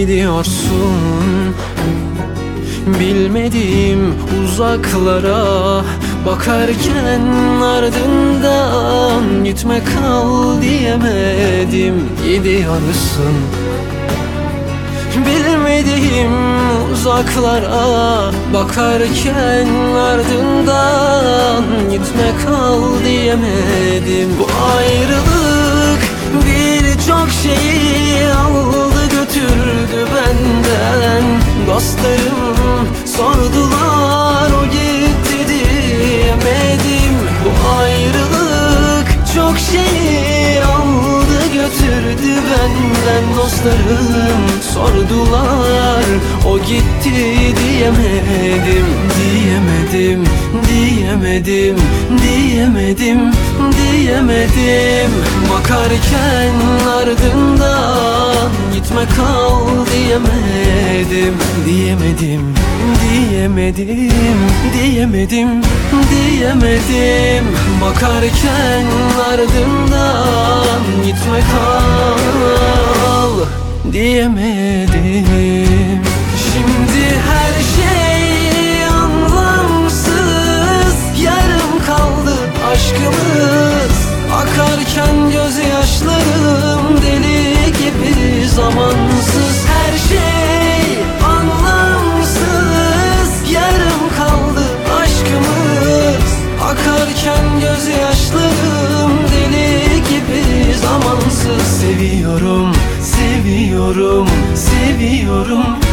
gidiyorsun? Bilmediğim uzaklara Bakarken ardından Gitme kal diyemedim Gidiyorsun. Bilmediğim uzaklara Bakarken ardından Gitme kal diyemedim Dostlarım sordular o gitti diyemedim. Bu ayrılık çok şeyi aldı götürdü benden Dostlarım. Sordular o gitti diyemedim. Diyemedim, diyemedim, diyemedim, diyemedim. Bakarken ardından gitme kal diyemedim Diyemedim, diyemedim, diyemedim, diyemedim. Bakarken ardından gitme kal. Diyemedim seviyorum, seviyorum